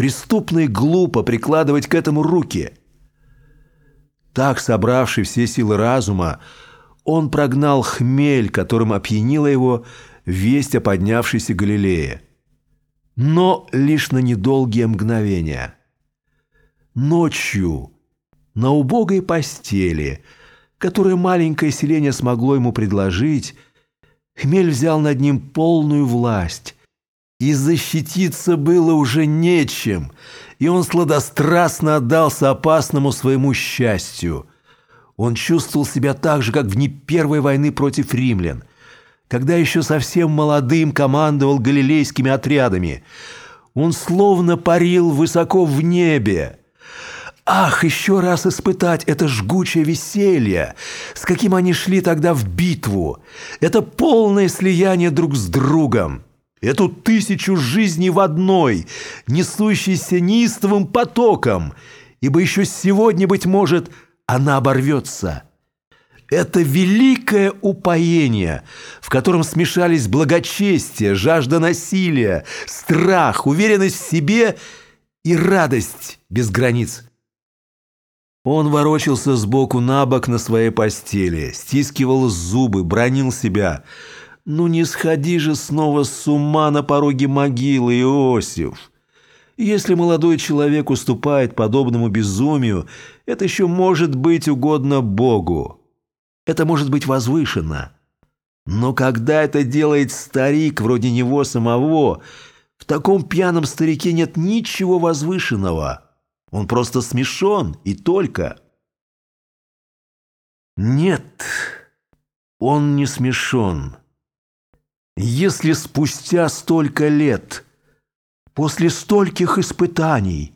преступно и глупо прикладывать к этому руки. Так, собравший все силы разума, он прогнал хмель, которым опьянила его весть о поднявшейся Галилее. Но лишь на недолгие мгновения. Ночью, на убогой постели, которую маленькое селение смогло ему предложить, хмель взял над ним полную власть, и защититься было уже нечем, и он сладострастно отдался опасному своему счастью. Он чувствовал себя так же, как в дни Первой войны против римлян, когда еще совсем молодым командовал галилейскими отрядами. Он словно парил высоко в небе. Ах, еще раз испытать это жгучее веселье, с каким они шли тогда в битву, это полное слияние друг с другом эту тысячу жизней в одной, несущейся неистовым потоком, ибо еще сегодня, быть может, она оборвется. Это великое упоение, в котором смешались благочестие, жажда насилия, страх, уверенность в себе и радость без границ. Он ворочался сбоку на бок на своей постели, стискивал зубы, бронил себя – ну не сходи же снова с ума на пороге могилы, Иосиф. Если молодой человек уступает подобному безумию, это еще может быть угодно Богу. Это может быть возвышенно. Но когда это делает старик вроде него самого, в таком пьяном старике нет ничего возвышенного. Он просто смешон и только. Нет, он не смешон. Если спустя столько лет, после стольких испытаний,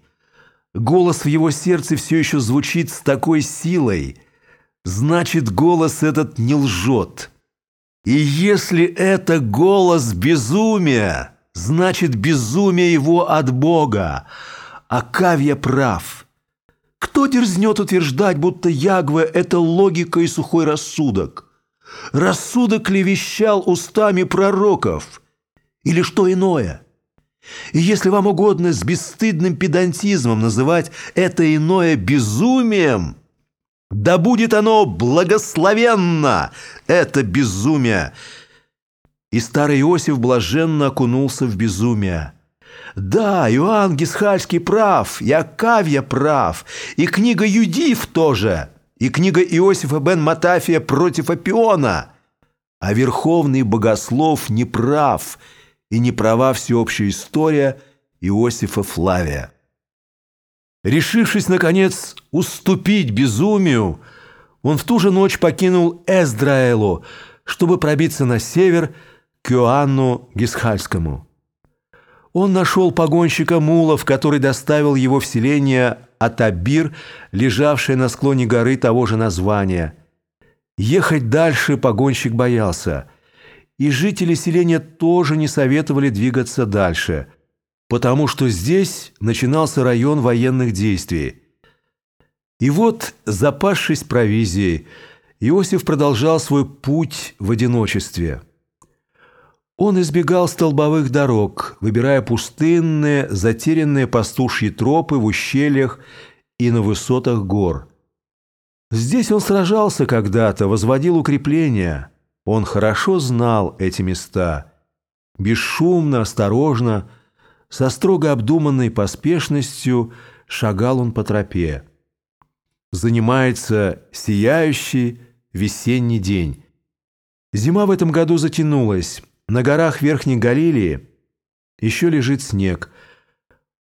голос в его сердце все еще звучит с такой силой, значит, голос этот не лжет. И если это голос безумия, значит, безумие его от Бога, а Кавья прав. Кто дерзнет утверждать, будто Ягве – это логика и сухой рассудок? Рассудок ли вещал устами пророков? Или что иное? И если вам угодно с бесстыдным педантизмом называть это иное безумием, да будет оно благословенно, это безумие. И старый Иосиф блаженно окунулся в безумие. Да, Иоанн Гисхальский прав, и Акавья прав, и книга Юдив тоже – и книга Иосифа бен Матафия против Апиона. А верховный богослов не прав, и не права всеобщая история Иосифа Флавия. Решившись, наконец, уступить безумию, он в ту же ночь покинул Эздраэлу, чтобы пробиться на север к Иоанну Гисхальскому. Он нашел погонщика мулов, который доставил его в селение Атабир, лежавшее на склоне горы того же названия. Ехать дальше погонщик боялся. И жители селения тоже не советовали двигаться дальше, потому что здесь начинался район военных действий. И вот, запасшись провизией, Иосиф продолжал свой путь в одиночестве – он избегал столбовых дорог, выбирая пустынные, затерянные пастушьи тропы в ущельях и на высотах гор. Здесь он сражался когда-то, возводил укрепления. Он хорошо знал эти места. Бесшумно, осторожно, со строго обдуманной поспешностью шагал он по тропе. Занимается сияющий весенний день. Зима в этом году затянулась. На горах Верхней Галилии еще лежит снег.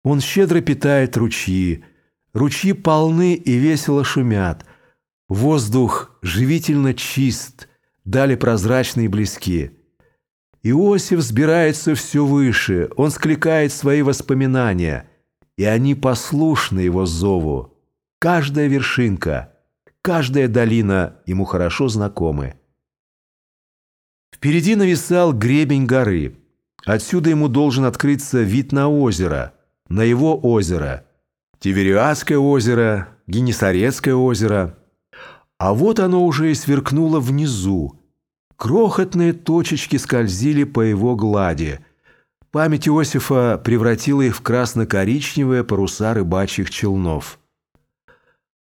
Он щедро питает ручьи. Ручьи полны и весело шумят. Воздух живительно чист, дали прозрачные близки. Иосиф сбирается все выше, он скликает свои воспоминания, и они послушны его зову. Каждая вершинка, каждая долина ему хорошо знакомы. Впереди нависал гребень горы. Отсюда ему должен открыться вид на озеро, на его озеро. Тивериадское озеро, Генесарецкое озеро. А вот оно уже и сверкнуло внизу. Крохотные точечки скользили по его глади. Память Иосифа превратила их в красно-коричневые паруса рыбачьих челнов.